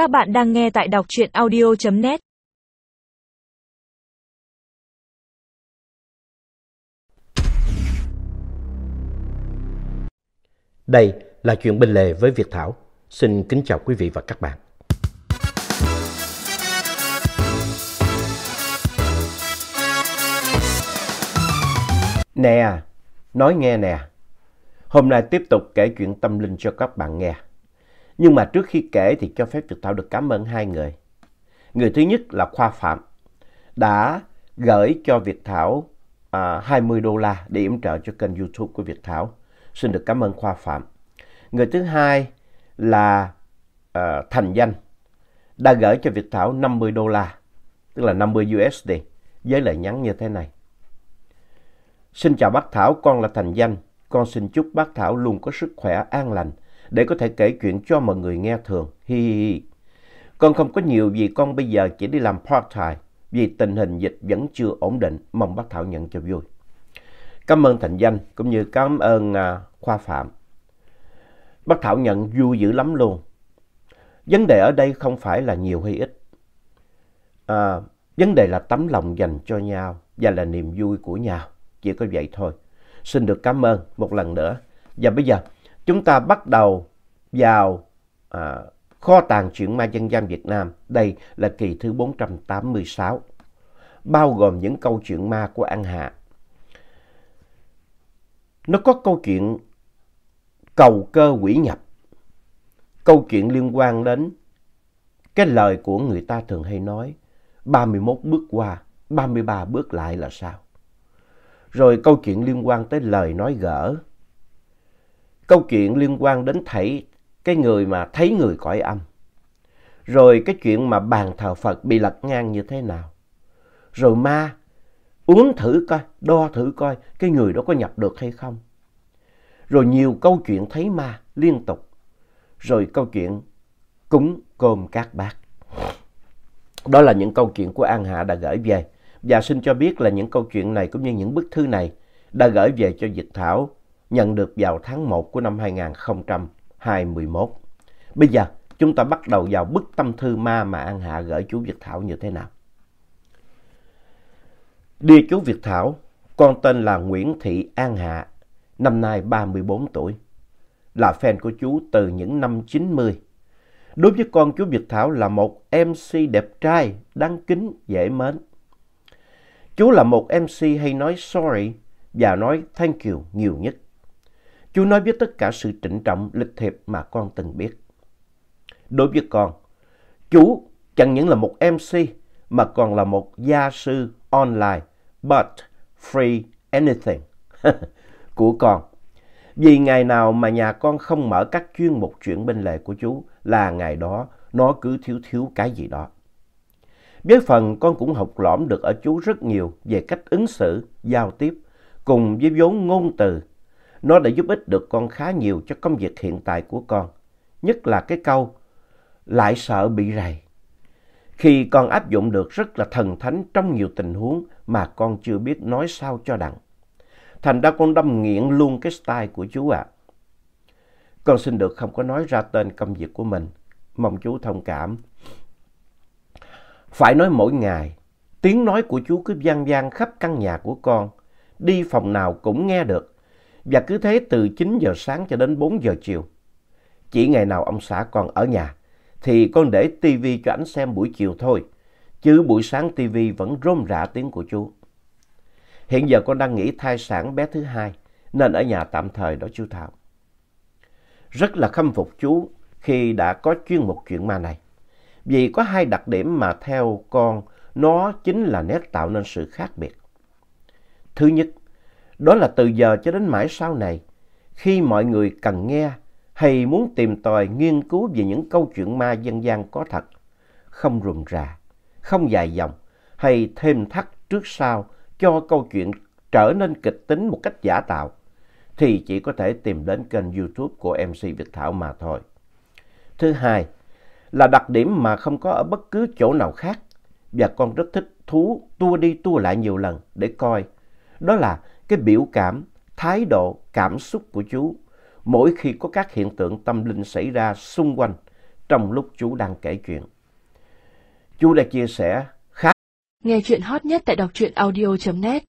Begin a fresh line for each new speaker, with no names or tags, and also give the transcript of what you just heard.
Các bạn đang nghe tại đọc truyện audio.net
Đây là chuyện bên lề với Việt Thảo. Xin kính chào quý vị và các bạn. Nè, nói nghe nè. Hôm nay tiếp tục kể chuyện tâm linh cho các bạn nghe. Nhưng mà trước khi kể thì cho phép Việt Thảo được cảm ơn hai người. Người thứ nhất là Khoa Phạm đã gửi cho Việt Thảo à, 20 đô la để yểm trợ cho kênh YouTube của Việt Thảo. Xin được cảm ơn Khoa Phạm. Người thứ hai là à, Thành Danh đã gửi cho Việt Thảo 50 đô la, tức là 50 USD với lời nhắn như thế này. Xin chào bác Thảo, con là Thành Danh. Con xin chúc bác Thảo luôn có sức khỏe an lành để có thể kể chuyện cho mọi người nghe thường. Hi hi hi. Con không có nhiều vì con bây giờ chỉ đi làm part-time vì tình hình dịch vẫn chưa ổn định. Mong bác Thảo nhận cho vui. Cảm ơn Thành Danh cũng như cảm ơn à, Khoa Phạm. Bác Thảo nhận vui dữ lắm luôn. Vấn đề ở đây không phải là nhiều hay ít. À, vấn đề là tấm lòng dành cho nhau và là niềm vui của nhau. Chỉ có vậy thôi. Xin được cảm ơn một lần nữa. Và bây giờ chúng ta bắt đầu vào à, kho tàng truyện ma dân gian Việt Nam. Đây là kỳ thứ 486. Bao gồm những câu chuyện ma của An Hạ. Nó có câu chuyện cầu cơ quỷ nhập. Câu chuyện liên quan đến cái lời của người ta thường hay nói 31 bước qua, 33 bước lại là sao? Rồi câu chuyện liên quan tới lời nói gỡ. Câu chuyện liên quan đến thảy cái người mà thấy người cõi âm. Rồi cái chuyện mà bàn thờ Phật bị lật ngang như thế nào. Rồi ma, uống thử coi, đo thử coi cái người đó có nhập được hay không. Rồi nhiều câu chuyện thấy ma liên tục. Rồi câu chuyện cúng cơm các bác. Đó là những câu chuyện của An Hạ đã gửi về. Và xin cho biết là những câu chuyện này cũng như những bức thư này đã gửi về cho Dịch Thảo nhận được vào tháng 1 của năm 2021. Bây giờ chúng ta bắt đầu vào bức tâm thư ma mà An Hạ gửi chú Việt Thảo như thế nào. Đi chú Việt Thảo, con tên là Nguyễn Thị An Hạ, năm nay 34 tuổi. Là fan của chú từ những năm 90. Đối với con chú Việt Thảo là một MC đẹp trai, đáng kính, dễ mến. Chú là một MC hay nói sorry và nói thank you nhiều nhất. Chú nói với tất cả sự trịnh trọng, lịch thiệp mà con từng biết. Đối với con, chú chẳng những là một MC mà còn là một gia sư online, but free anything của con. Vì ngày nào mà nhà con không mở các chuyên mục chuyện bên lề của chú là ngày đó nó cứ thiếu thiếu cái gì đó. Với phần con cũng học lõm được ở chú rất nhiều về cách ứng xử, giao tiếp cùng với vốn ngôn từ. Nó đã giúp ích được con khá nhiều cho công việc hiện tại của con. Nhất là cái câu lại sợ bị rầy. Khi con áp dụng được rất là thần thánh trong nhiều tình huống mà con chưa biết nói sao cho đặng. Thành ra con đâm nghiện luôn cái style của chú ạ. À. Con xin được không có nói ra tên công việc của mình. Mong chú thông cảm. Phải nói mỗi ngày, tiếng nói của chú cứ vang vang khắp căn nhà của con. Đi phòng nào cũng nghe được. Và cứ thế từ 9 giờ sáng cho đến 4 giờ chiều. Chỉ ngày nào ông xã còn ở nhà thì con để tivi cho ảnh xem buổi chiều thôi. Chứ buổi sáng tivi vẫn rôm rã tiếng của chú. Hiện giờ con đang nghĩ thai sản bé thứ hai nên ở nhà tạm thời đó chú Thảo. Rất là khâm phục chú khi đã có chuyên mục chuyện ma này. Vì có hai đặc điểm mà theo con nó chính là nét tạo nên sự khác biệt. Thứ nhất, đó là từ giờ cho đến mãi sau này, khi mọi người cần nghe hay muốn tìm tòi nghiên cứu về những câu chuyện ma dân gian có thật, không rườm rà, không dài dòng hay thêm thắt trước sau cho câu chuyện trở nên kịch tính một cách giả tạo, thì chỉ có thể tìm đến kênh YouTube của MC Việt Thảo mà thôi. Thứ hai, là đặc điểm mà không có ở bất cứ chỗ nào khác và con rất thích thú tua đi tua lại nhiều lần để coi. Đó là cái biểu cảm, thái độ, cảm xúc của chú mỗi khi có các hiện tượng tâm linh xảy ra xung quanh trong lúc chú đang kể chuyện. Chú đã chia sẻ khá.
Nghe chuyện hot nhất tại đọc truyện audio.net